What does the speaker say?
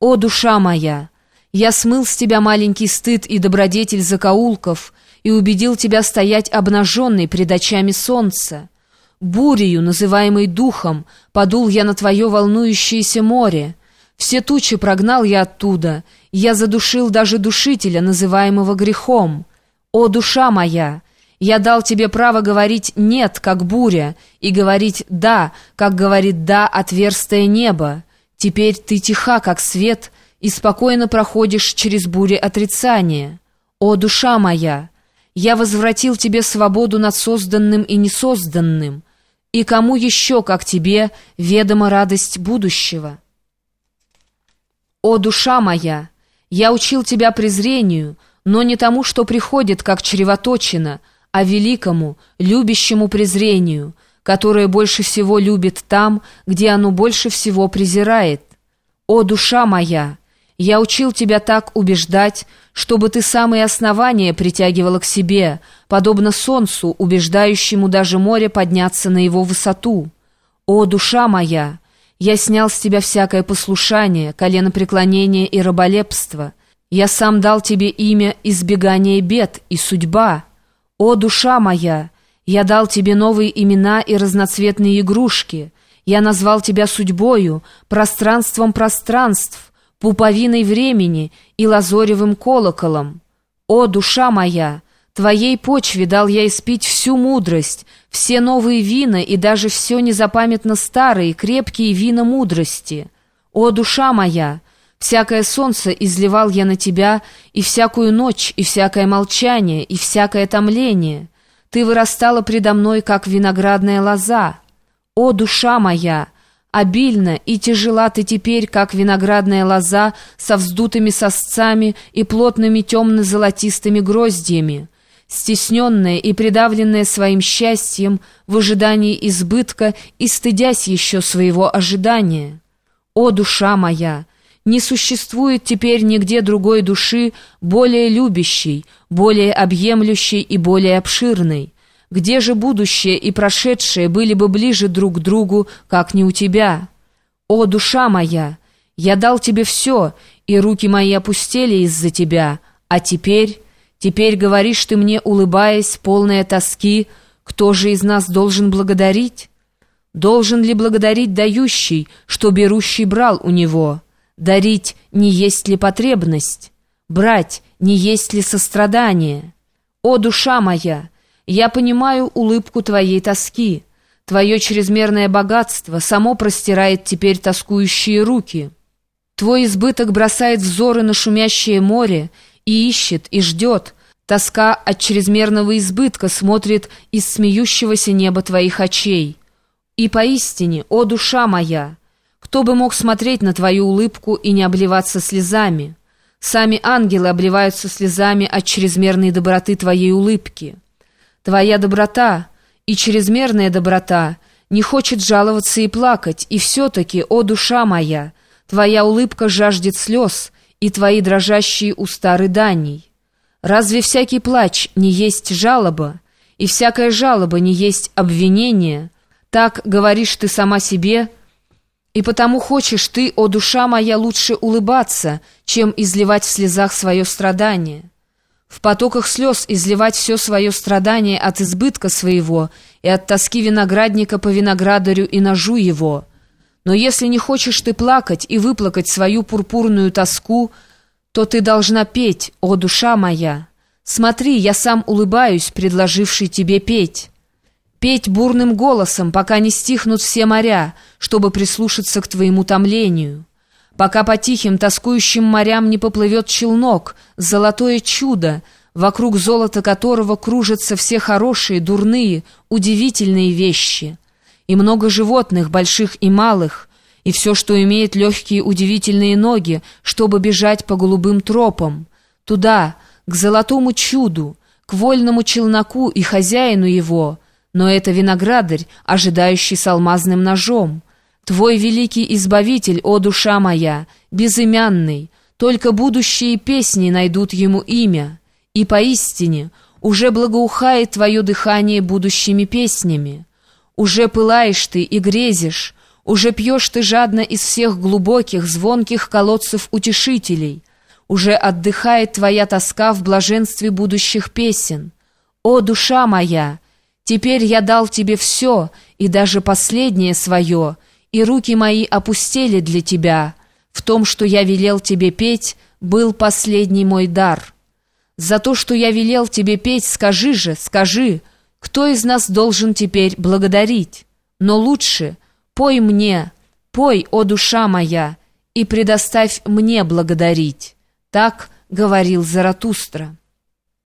О, душа моя! Я смыл с тебя маленький стыд и добродетель закоулков и убедил тебя стоять обнаженной пред очами солнца. Бурею, называемой духом, подул я на твое волнующееся море. Все тучи прогнал я оттуда, я задушил даже душителя, называемого грехом. О, душа моя! Я дал тебе право говорить «нет», как буря, и говорить «да», как говорит «да» отверстое небо. Теперь ты тиха, как свет, и спокойно проходишь через бури отрицания. О, душа моя! Я возвратил тебе свободу над созданным и несозданным. И кому еще, как тебе, ведома радость будущего? О, душа моя! Я учил тебя презрению, но не тому, что приходит, как чревоточина, а великому, любящему презрению — которое больше всего любит там, где оно больше всего презирает. О, душа моя! Я учил тебя так убеждать, чтобы ты самые основания притягивала к себе, подобно солнцу, убеждающему даже море подняться на его высоту. О, душа моя! Я снял с тебя всякое послушание, коленопреклонение и раболепство. Я сам дал тебе имя избегание бед и судьба. О, душа моя! Я дал тебе новые имена и разноцветные игрушки. Я назвал тебя судьбою, пространством пространств, пуповиной времени и лазоревым колоколом. О, душа моя! Твоей почве дал я испить всю мудрость, все новые вина и даже все незапамятно старые, крепкие вина мудрости. О, душа моя! Всякое солнце изливал я на тебя, и всякую ночь, и всякое молчание, и всякое томление — ты вырастала предо мной, как виноградная лоза. О, душа моя! Обильно и тяжела ты теперь, как виноградная лоза со вздутыми сосцами и плотными темно-золотистыми гроздьями, стесненная и придавленная своим счастьем в ожидании избытка и стыдясь еще своего ожидания. О, душа моя! Не существует теперь нигде другой души, более любящей, более объемлющей и более обширной. Где же будущее и прошедшее были бы ближе друг к другу, как не у тебя? О, душа моя! Я дал тебе все, и руки мои опустели из-за тебя, а теперь... Теперь говоришь ты мне, улыбаясь, полная тоски, кто же из нас должен благодарить? Должен ли благодарить дающий, что берущий брал у него?» Дарить не есть ли потребность? Брать не есть ли сострадание? О, душа моя, я понимаю улыбку твоей тоски. Твое чрезмерное богатство само простирает теперь тоскующие руки. Твой избыток бросает взоры на шумящее море и ищет, и ждет. Тоска от чрезмерного избытка смотрит из смеющегося неба твоих очей. И поистине, о душа моя, кто бы мог смотреть на твою улыбку и не обливаться слезами? Сами ангелы обливаются слезами от чрезмерной доброты твоей улыбки. Твоя доброта и чрезмерная доброта не хочет жаловаться и плакать, и все-таки, о душа моя, твоя улыбка жаждет слез, и твои дрожащие уста рыданий. Разве всякий плач не есть жалоба, и всякая жалоба не есть обвинение? Так говоришь ты сама себе — и потому хочешь ты, о душа моя, лучше улыбаться, чем изливать в слезах свое страдание. В потоках слез изливать все свое страдание от избытка своего и от тоски виноградника по виноградарю и ножу его. Но если не хочешь ты плакать и выплакать свою пурпурную тоску, то ты должна петь, о душа моя. Смотри, я сам улыбаюсь, предложивший тебе петь» петь бурным голосом, пока не стихнут все моря, чтобы прислушаться к твоему томлению. Пока по тихим, тоскующим морям не поплывет челнок, золотое чудо, вокруг золота которого кружатся все хорошие, дурные, удивительные вещи. И много животных, больших и малых, и все, что имеет легкие удивительные ноги, чтобы бежать по голубым тропам. Туда, к золотому чуду, к вольному челноку и хозяину его — но это виноградарь, ожидающий с алмазным ножом. Твой великий избавитель, о душа моя, безымянный, только будущие песни найдут ему имя. И поистине уже благоухает твое дыхание будущими песнями. Уже пылаешь ты и грезишь, Уже пьешь ты жадно из всех глубоких, звонких колодцев утешителей. Уже отдыхает твоя тоска в блаженстве будущих песен. О, душа моя! Теперь я дал тебе все, и даже последнее свое, и руки мои опустели для тебя. В том, что я велел тебе петь, был последний мой дар. За то, что я велел тебе петь, скажи же, скажи, кто из нас должен теперь благодарить? Но лучше пой мне, пой, о душа моя, и предоставь мне благодарить. Так говорил Заратустра.